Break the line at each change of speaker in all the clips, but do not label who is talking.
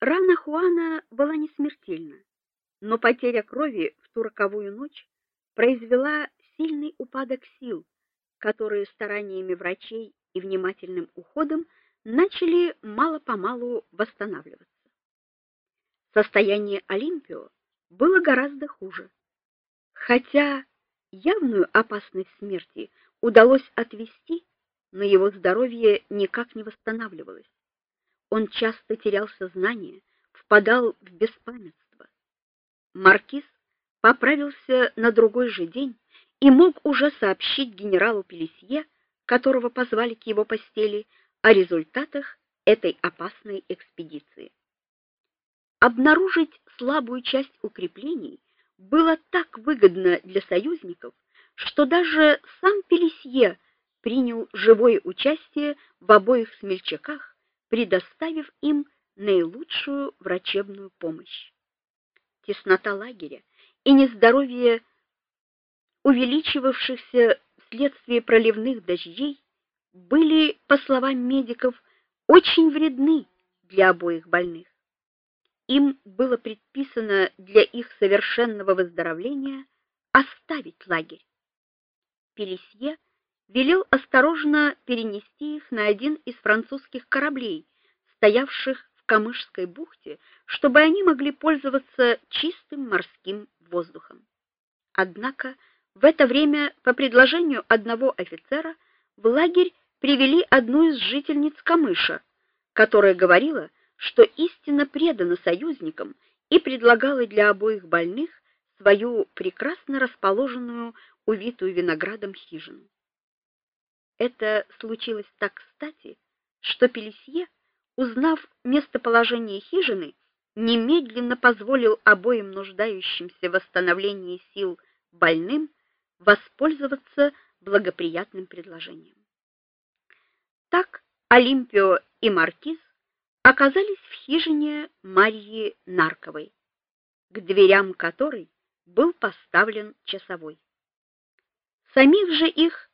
Рана Хуана была не смертельна, но потеря крови в ту роковую ночь произвела сильный упадок сил, которые стараниями врачей и внимательным уходом начали мало-помалу восстанавливаться. Состояние Олимпио было гораздо хуже. Хотя явную опасность смерти удалось отвести, но его здоровье никак не восстанавливалось. Он часто терял сознание, впадал в беспамятство. Маркиз поправился на другой же день и мог уже сообщить генералу Пелесье, которого позвали к его постели, о результатах этой опасной экспедиции. Обнаружить слабую часть укреплений было так выгодно для союзников, что даже сам Пелесье принял живое участие в обоих смельчаках, предоставив им наилучшую врачебную помощь. Теснота лагеря и нездоровье увеличивавшихся вследствие проливных дождей были, по словам медиков, очень вредны для обоих больных. Им было предписано для их совершенного выздоровления оставить лагерь. Пелесье велел осторожно перенести их на один из французских кораблей, стоявших в Камышской бухте, чтобы они могли пользоваться чистым морским воздухом. Однако в это время по предложению одного офицера в лагерь привели одну из жительниц Камыша, которая говорила, что истинно предана союзникам и предлагала для обоих больных свою прекрасно расположенную, увитую виноградом хижину. Это случилось так кстати, что Пелесье, узнав местоположение хижины, немедленно позволил обоим нуждающимся в восстановлении сил больным воспользоваться благоприятным предложением. Так Олимпио и маркиз оказались в хижине Марьи Нарковой, к дверям которой был поставлен часовой. Самих же их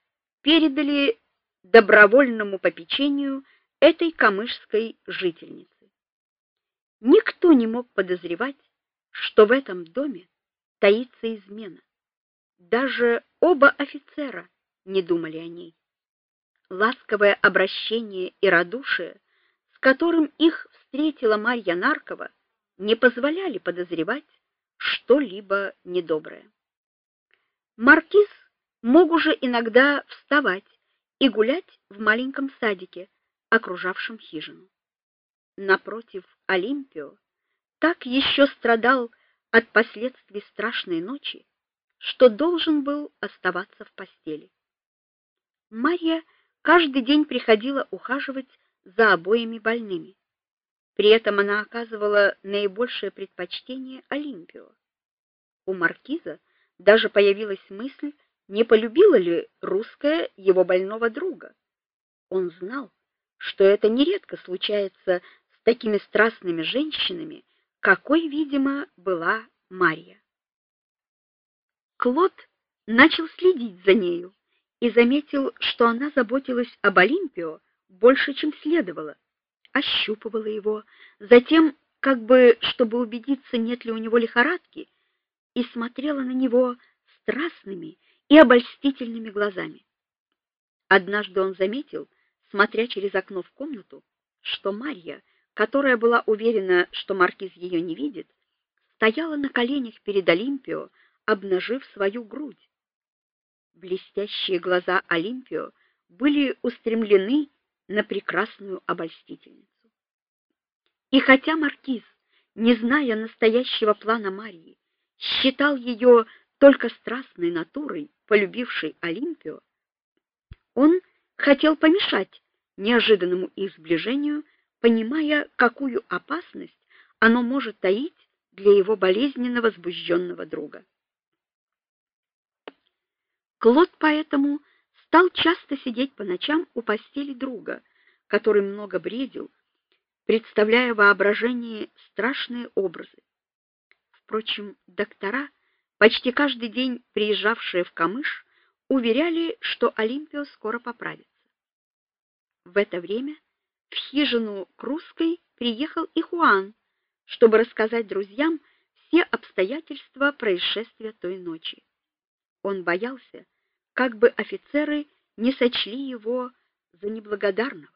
передали добровольному попечению этой камышской жительницы. Никто не мог подозревать, что в этом доме таится измена. Даже оба офицера не думали о ней. Ласковое обращение и радушие, с которым их встретила Марья Наркова, не позволяли подозревать что-либо недоброе. Маркиз мог уже иногда вставать и гулять в маленьком садике, окружавшем хижину. Напротив, Олимпио так еще страдал от последствий страшной ночи, что должен был оставаться в постели. Марья каждый день приходила ухаживать за обоими больными. При этом она оказывала наибольшее предпочтение Олимпио. У маркиза даже появилась мысль, не полюбила ли русская его больного друга. Он знал, что это нередко случается с такими страстными женщинами, какой, видимо, была Марья. Клод начал следить за нею и заметил, что она заботилась об Олимпио больше, чем следовало. Ощупывала его, затем, как бы чтобы убедиться, нет ли у него лихорадки, и смотрела на него страстными и обольстительными глазами. Однажды он заметил, смотря через окно в комнату, что Марья, которая была уверена, что маркиз ее не видит, стояла на коленях перед Олимпио, обнажив свою грудь. Блестящие глаза Олимпио были устремлены на прекрасную обольстительницу. И хотя маркиз, не зная настоящего плана Марии, считал ее только страстной натурой, полюбившей Олимпио, он хотел помешать неожиданному их сближению, понимая, какую опасность оно может таить для его болезненно возбужденного друга. Клод поэтому стал часто сидеть по ночам у постели друга, который много бредил, представляя воображении страшные образы. Впрочем, доктора, почти каждый день приезжавшие в Камыш, уверяли, что Олимпио скоро поправится. В это время в хижину к русской приехал и Хуан, чтобы рассказать друзьям все обстоятельства происшествия той ночи. Он боялся, как бы офицеры не сочли его за неблагодарного.